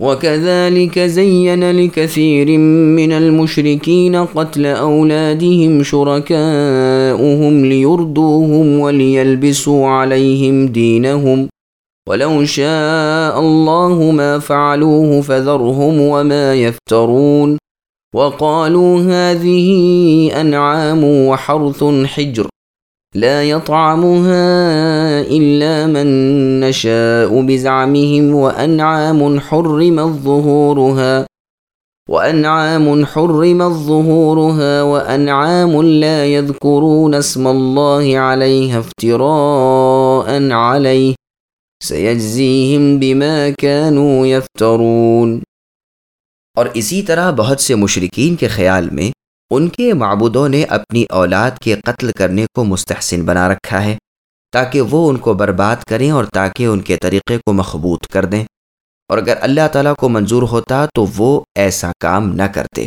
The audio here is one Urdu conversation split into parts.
وكذلك زين لكثير من المشركين قتل أولادهم شركاؤهم ليردوهم وليلبسوا عليهم دينهم. ولو شاء الله ما فعلوه فذرهم وما يفترون. وقالوا هذه أنعام وحرث حجر. لا يطعمها إلا من نشاء بزعمهم وأنعام حرمت ظهورها وأنعام حرمت ظهورها وأنعام لا يذكرون اسم الله عليها افتراء عليه سيجزيهم بما كانوا يفترون. اور اسی طرح بہت سے مشرقین کے خیال میں ان کے معبودوں نے اپنی اولاد کے قتل کرنے کو مستحسن بنا رکھا ہے، تاکہ وہ ان کو برباد کریں اور تاکہ ان کے طریقے کو مخبوط کر دیں۔ اور اگر اللہ تعالیٰ کو منظور ہوتا تو وہ ایسا کام نہ کرتے۔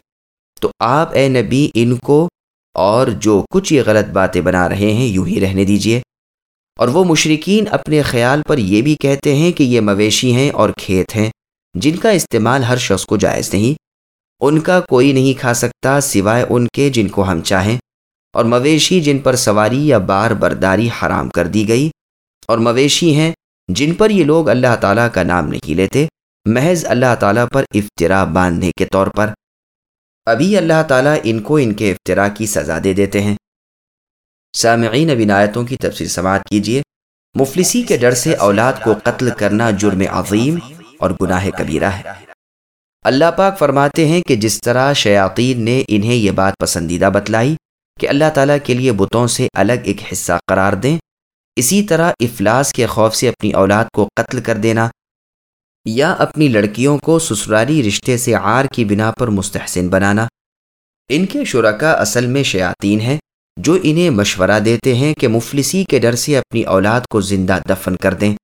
تو آپ اے نبی، ان کو اور جو کچھ یہ غلط باتیں بنا رہے ہیں، یوں ہی رہنے دیجیے۔ اور وہ مشرقین اپنے خیال پر یہ بھی کہتے ہیں کہ یہ مویشی ہیں اور کھیت ہیں، جن کا استعمال ہر شخص کو جائز نہیں۔ ان کا کوئی نہیں کھا سکتا سوائے ان کے جن کو ہم چاہیں۔ اور مویشی جن پر سواری یا بار برداری حرام کر دی گئی۔ اور مویشی ہیں جن پر یہ لوگ اللہ تعالیٰ کا نام نہیں لیتے۔ محض اللہ تعالیٰ پر افطرا باندھنے کے طور پر۔ ابھی اللہ تعالیٰ ان کو ان کے افطرا کی سزا دے دیتے ہیں۔ سامعین آیتوں کی تفصیل سماعت کیجیے مفلسی کے ڈر سے اولاد کو قتل کرنا جرم عظیم اور گناہ کبیرہ ہے۔ اللہ پاک فرماتے ہیں کہ جس طرح شیاطین نے انہیں یہ بات پسندیدہ بتلائی کہ اللہ تعالیٰ کے لیے بتوں سے الگ ایک حصہ قرار دیں، اسی طرح افلاس کے خوف سے اپنی اولاد کو قتل کر دینا یا اپنی لڑکیوں کو سسرالی رشتے سے عار کی بنا پر مستحسن بنانا۔ ان کے شرکا اصل میں شیاطین ہیں جو انہیں مشورہ دیتے ہیں کہ مفلسی کے ڈر سے اپنی اولاد کو زندہ دفن کر دیں۔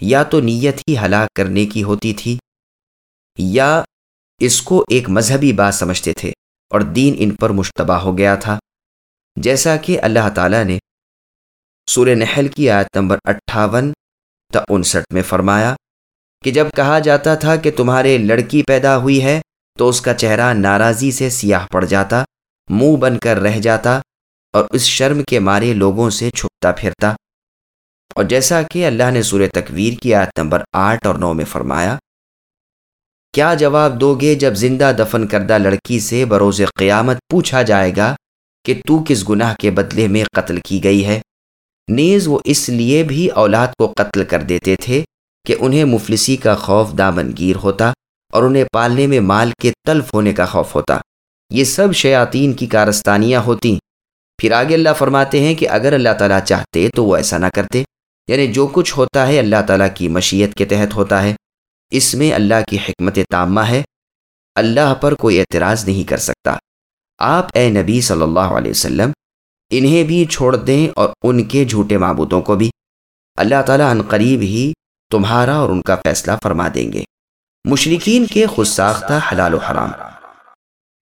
یا تو نیت ہی ہلاک کرنے کی ہوتی تھی یا اس کو ایک مذہبی بات سمجھتے تھے اور دین ان پر مشتبہ ہو گیا تھا۔ جیسا کہ اللہ تعالیٰ نے سورہ نحل کی آیت نمبر اٹھاون تا انسٹھ میں فرمایا کہ جب کہا جاتا تھا کہ تمہارے لڑکی پیدا ہوئی ہے تو اس کا چہرہ ناراضی سے سیاہ پڑ جاتا، منہ بن کر رہ جاتا اور اس شرم کے مارے لوگوں سے چھپتا پھرتا۔ اور جیسا کہ اللہ نے سورہ تکویر کی آیت نمبر آٹھ اور نو میں فرمایا کیا جواب دو گے جب زندہ دفن کردہ لڑکی سے بروز قیامت پوچھا جائے گا کہ تو کس گناہ کے بدلے میں قتل کی گئی ہے؟ نیز وہ اس لیے بھی اولاد کو قتل کر دیتے تھے کہ انہیں مفلسی کا خوف دامن گیر ہوتا اور انہیں پالنے میں مال کے تلف ہونے کا خوف ہوتا۔ یہ سب شیاطین کی کارستانیاں ہوتی پھر آگے اللہ فرماتے ہیں کہ اگر اللہ تعالیٰ چاہتے تو وہ ایسا نہ کرتے۔ یعنی جو کچھ ہوتا ہے اللہ تعالیٰ کی مشیت کے تحت ہوتا ہے۔ اس میں اللہ کی حکمت تامہ ہے، اللہ پر کوئی اعتراض نہیں کر سکتا۔ آپ اے نبی صلی اللہ علیہ وسلم، انہیں بھی چھوڑ دیں اور ان کے جھوٹے معبودوں کو بھی۔ اللہ تعالیٰ ان قریب ہی تمہارا اور ان کا فیصلہ فرما دیں گے۔ مشرقین کے خود ساختہ حلال و حرام۔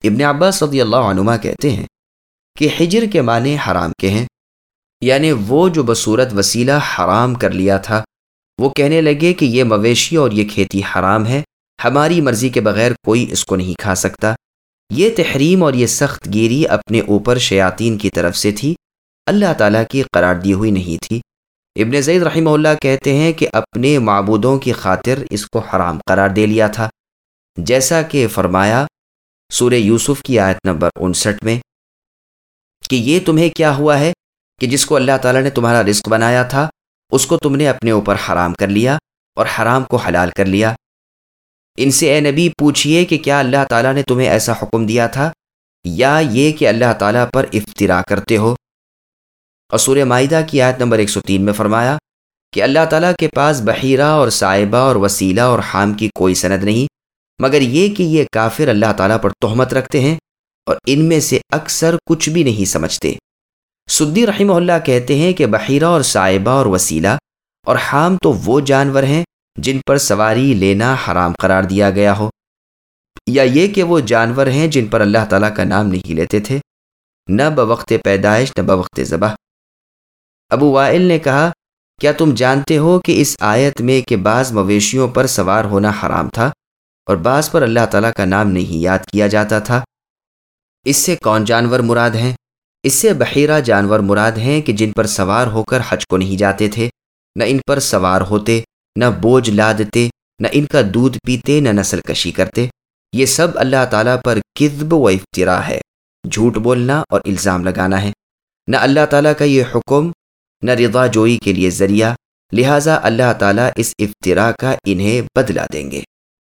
ابن عباس صدی اللہ عنما کہتے ہیں کہ حجر کے معنی حرام کے ہیں یعنی وہ جو بصورت وسیلہ حرام کر لیا تھا وہ کہنے لگے کہ یہ مویشی اور یہ کھیتی حرام ہے، ہماری مرضی کے بغیر کوئی اس کو نہیں کھا سکتا۔ یہ تحریم اور یہ سخت گیری اپنے اوپر شیاطین کی طرف سے تھی، اللہ تعالیٰ کی قرار دی ہوئی نہیں تھی۔ ابن زید رحمہ اللہ کہتے ہیں کہ اپنے معبودوں کی خاطر اس کو حرام قرار دے لیا تھا۔ جیسا کہ فرمایا سورہ یوسف کی آیت نمبر انسٹھ میں، کہ یہ تمہیں کیا ہوا ہے کہ جس کو اللہ تعالیٰ نے تمہارا رزق بنایا تھا اس کو تم نے اپنے اوپر حرام کر لیا اور حرام کو حلال کر لیا۔ ان سے اے نبی، پوچھئے کہ کیا اللہ تعالیٰ نے تمہیں ایسا حکم دیا تھا؟ یا یہ کہ اللہ تعالیٰ پر افطرا کرتے ہو؟ اور سورہ معاہدہ کی آیت نمبر 103 میں فرمایا کہ اللہ تعالیٰ کے پاس بحیرہ اور صاحبہ اور وسیلہ اور حام کی کوئی سند نہیں، مگر یہ کہ یہ کافر اللہ تعالیٰ پر تہمت رکھتے ہیں اور ان میں سے اکثر کچھ بھی نہیں سمجھتے۔ سدی رحمہ اللہ کہتے ہیں کہ بحیرہ اور صاحبہ اور وسیلہ اور حام تو وہ جانور ہیں جن پر سواری لینا حرام قرار دیا گیا ہو، یا یہ کہ وہ جانور ہیں جن پر اللہ تعالیٰ کا نام نہیں لیتے تھے، نہ بوقت پیدائش، نہ بوقت ذبح۔ ابو وائل نے کہا، کیا تم جانتے ہو کہ اس آیت میں کہ بعض مویشیوں پر سوار ہونا حرام تھا اور بعض پر اللہ تعالیٰ کا نام نہیں یاد کیا جاتا تھا؟ اس سے کون جانور مراد ہیں؟ اس سے بحیرہ جانور مراد ہیں کہ جن پر سوار ہو کر حج کو نہیں جاتے تھے، نہ ان پر سوار ہوتے، نہ بوجھ لادتے، نہ ان کا دودھ پیتے، نہ نسل کشی کرتے۔ یہ سب اللہ تعالیٰ پر کذب و افطرا ہے۔ جھوٹ بولنا اور الزام لگانا ہے۔ نہ اللہ تعالیٰ کا یہ حکم، نہ رضا جوئی کے لیے ذریعہ، لہٰذا اللہ تعالیٰ اس افطرا کا انہیں بدلا دیں گے۔